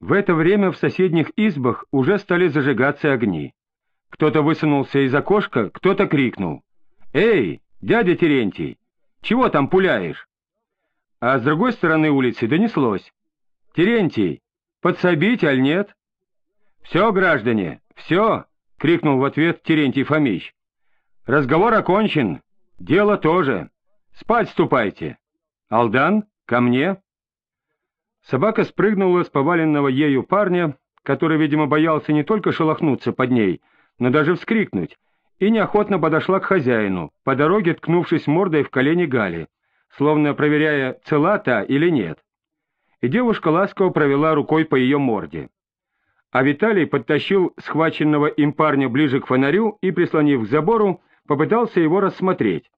В это время в соседних избах уже стали зажигаться огни. Кто-то высунулся из окошка, кто-то крикнул. «Эй, дядя Терентий, чего там пуляешь?» А с другой стороны улицы донеслось. «Терентий, подсобить, аль нет?» «Все, граждане, все!» — крикнул в ответ Терентий Фомич. «Разговор окончен, дело тоже. Спать ступайте. Алдан, ко мне!» Собака спрыгнула с поваленного ею парня, который, видимо, боялся не только шелохнуться под ней, но даже вскрикнуть, и неохотно подошла к хозяину, по дороге ткнувшись мордой в колени Гали, словно проверяя, цела та или нет. И девушка ласково провела рукой по ее морде. А Виталий подтащил схваченного им парня ближе к фонарю и, прислонив к забору, попытался его рассмотреть.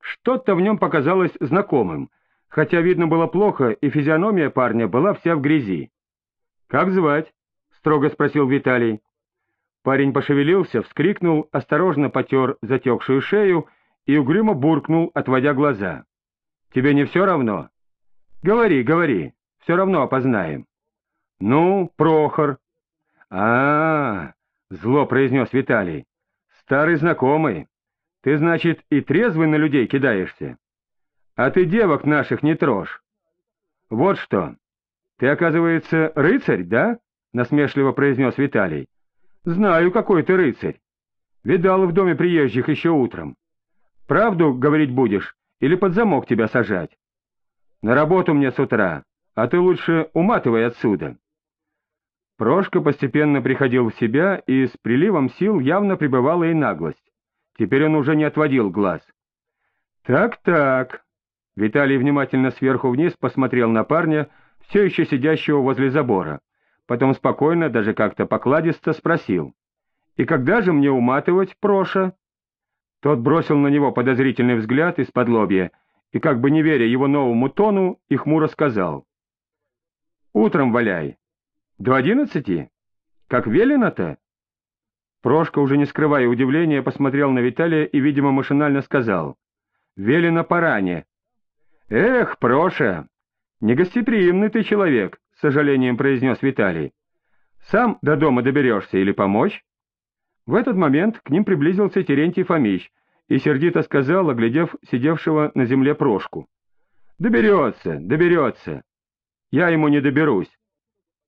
Что-то в нем показалось знакомым, хотя видно было плохо, и физиономия парня была вся в грязи. «Как звать?» — строго спросил Виталий. Парень пошевелился, вскрикнул, осторожно потер затекшую шею и угрюмо буркнул, отводя глаза. «Тебе не все равно?» «Говори, говори, все равно опознаем». «Ну, Прохор». А, -а, -а зло произнес Виталий. «Старый знакомый. Ты, значит, и трезвый на людей кидаешься? А ты девок наших не трожь. Вот что. Ты, оказывается, рыцарь, да?» — насмешливо произнес Виталий. «Знаю, какой ты рыцарь. Видал в доме приезжих еще утром. Правду говорить будешь или под замок тебя сажать? На работу мне с утра, а ты лучше уматывай отсюда». Прошка постепенно приходил в себя, и с приливом сил явно пребывала и наглость. Теперь он уже не отводил глаз. «Так-так». Виталий внимательно сверху вниз посмотрел на парня, все еще сидящего возле забора. Потом спокойно, даже как-то покладисто спросил. «И когда же мне уматывать, Проша?» Тот бросил на него подозрительный взгляд из-под лобья и, как бы не веря его новому тону, и хмуро сказал. «Утром валяй. До одиннадцати? Как велено-то?» Прошка, уже не скрывая удивления, посмотрел на Виталия и, видимо, машинально сказал. «Велено поране». «Эх, Проша, негостеприимный ты человек», — с сожалением произнес Виталий. «Сам до дома доберешься или помочь?» В этот момент к ним приблизился Терентий Фомич и сердито сказал, оглядев сидевшего на земле Прошку. «Доберется, доберется. Я ему не доберусь.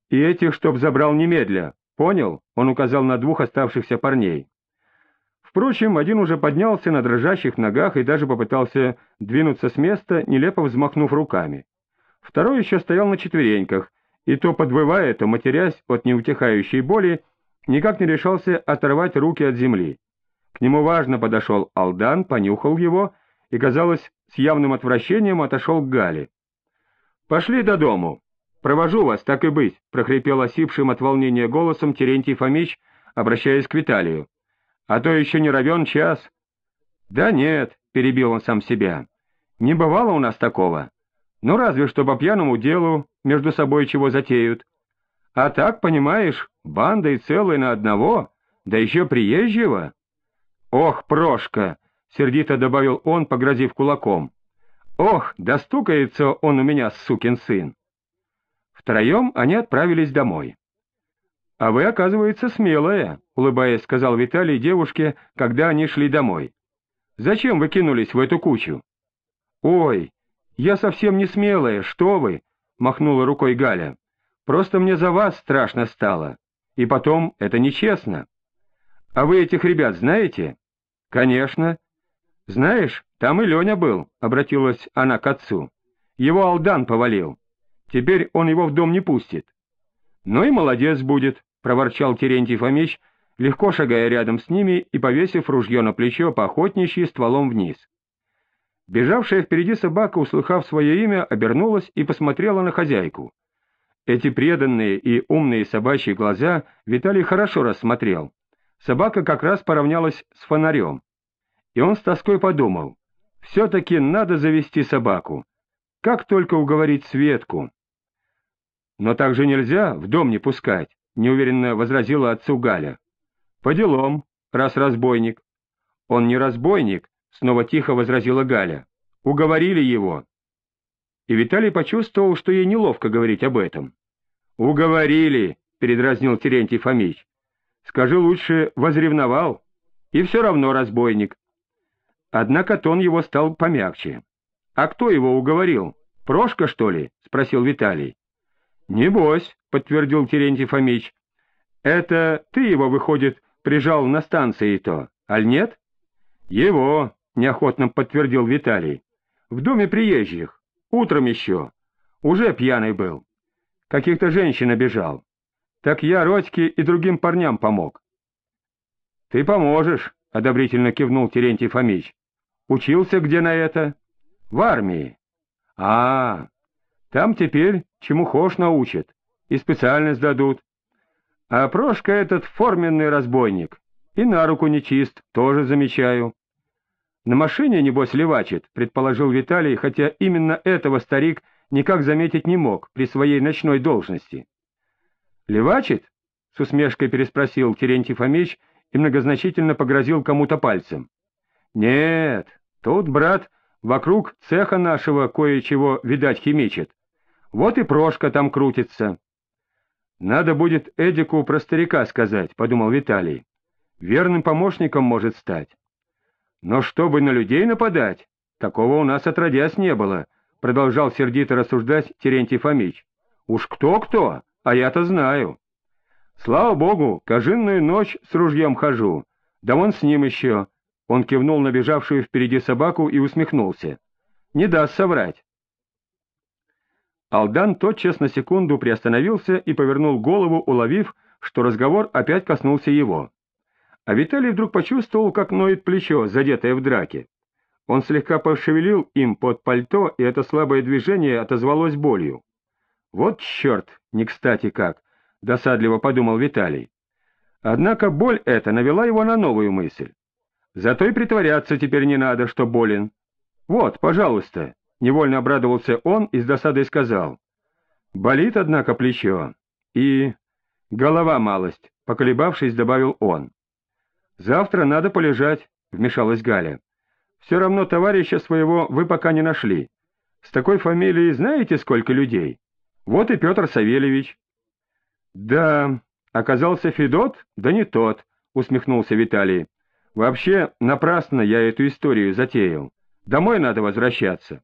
И этих, чтоб забрал немедля, «Понял?» — он указал на двух оставшихся парней. Впрочем, один уже поднялся на дрожащих ногах и даже попытался двинуться с места, нелепо взмахнув руками. Второй еще стоял на четвереньках, и то подвывая, то матерясь от неутихающей боли, никак не решался оторвать руки от земли. К нему важно подошел Алдан, понюхал его и, казалось, с явным отвращением отошел к Гале. «Пошли до дому!» «Провожу вас, так и быть», — прохрипел осипшим от волнения голосом Терентий Фомич, обращаясь к Виталию. «А то еще не равен час». «Да нет», — перебил он сам себя, — «не бывало у нас такого. Ну, разве что по пьяному делу между собой чего затеют. А так, понимаешь, банда и целая на одного, да еще приезжего». «Ох, Прошка!» — сердито добавил он, погрозив кулаком. «Ох, достукается он у меня, сукин сын!» Втроем они отправились домой. — А вы, оказывается, смелая, — улыбаясь, сказал Виталий девушке, когда они шли домой. — Зачем вы кинулись в эту кучу? — Ой, я совсем не смелая, что вы, — махнула рукой Галя. — Просто мне за вас страшно стало. И потом, это нечестно. — А вы этих ребят знаете? — Конечно. — Знаешь, там и Леня был, — обратилась она к отцу. Его Алдан повалил. Теперь он его в дом не пустит. — Ну и молодец будет, — проворчал Терентий Фомич, легко шагая рядом с ними и повесив ружье на плечо поохотничьи стволом вниз. Бежавшая впереди собака, услыхав свое имя, обернулась и посмотрела на хозяйку. Эти преданные и умные собачьи глаза Виталий хорошо рассмотрел. Собака как раз поравнялась с фонарем. И он с тоской подумал, все-таки надо завести собаку. Как только уговорить Светку? «Но так же нельзя, в дом не пускать», — неуверенно возразила отцу Галя. «По делам, раз разбойник». «Он не разбойник», — снова тихо возразила Галя. «Уговорили его». И Виталий почувствовал, что ей неловко говорить об этом. Уговорили, передразнил Терентий Фомич. Скажи лучше, возревновал, и все равно разбойник. Однако тон его стал помягче. «А кто его уговорил? Прошка, что ли?» — спросил Виталий. «Небось», — подтвердил Терентий Фомич. «Это ты его, выходит, прижал на станции то, аль нет?» «Его», — неохотно подтвердил Виталий. «В доме приезжих. Утром еще. Уже пьяный был. Каких-то женщин обижал. Так я Родьке и другим парням помог». «Ты поможешь», — одобрительно кивнул Терентий Фомич. «Учился где на это?» «В армии». «А, там теперь чему хошь научат, и специальность дадут. А Прошка этот форменный разбойник, и на руку нечист, тоже замечаю. На машине, небось, левачит, предположил Виталий, хотя именно этого старик никак заметить не мог при своей ночной должности. «Левачит?» — с усмешкой переспросил Терентий Фомич и многозначительно погрозил кому-то пальцем. «Нет, тут, брат, вокруг цеха нашего кое-чего, видать, химичит. Вот и Прошка там крутится. Надо будет Эдику про старика сказать, — подумал Виталий. Верным помощником может стать. Но чтобы на людей нападать, такого у нас отродясь не было, — продолжал сердито рассуждать Терентий Фомич. Уж кто-кто, а я-то знаю. Слава богу, кожинную ночь с ружьем хожу, да вон с ним еще. Он кивнул на бежавшую впереди собаку и усмехнулся. Не даст соврать. Алдан тотчас на секунду приостановился и повернул голову, уловив, что разговор опять коснулся его. А Виталий вдруг почувствовал, как ноет плечо, задетое в драке. Он слегка пошевелил им под пальто, и это слабое движение отозвалось болью. «Вот черт, не кстати как!» — досадливо подумал Виталий. Однако боль эта навела его на новую мысль. Зато и притворяться теперь не надо, что болен. Вот, пожалуйста, Невольно обрадовался он и с досадой сказал. «Болит, однако, плечо. И... голова малость», — поколебавшись, добавил он. «Завтра надо полежать», — вмешалась Галя. «Все равно товарища своего вы пока не нашли. С такой фамилией знаете, сколько людей? Вот и Петр Савельевич». «Да, оказался Федот, да не тот», — усмехнулся Виталий. «Вообще, напрасно я эту историю затеял. Домой надо возвращаться».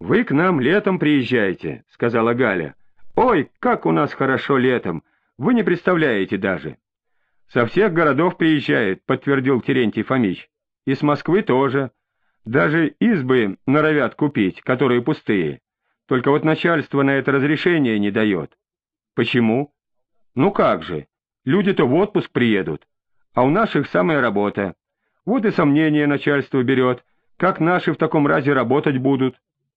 «Вы к нам летом приезжаете», — сказала Галя. «Ой, как у нас хорошо летом! Вы не представляете даже!» «Со всех городов приезжает», — подтвердил Терентий Фомич. «И с Москвы тоже. Даже избы норовят купить, которые пустые. Только вот начальство на это разрешение не дает». «Почему?» «Ну как же, люди-то в отпуск приедут, а у наших самая работа. Вот и сомнение начальство берет, как наши в таком разе работать будут».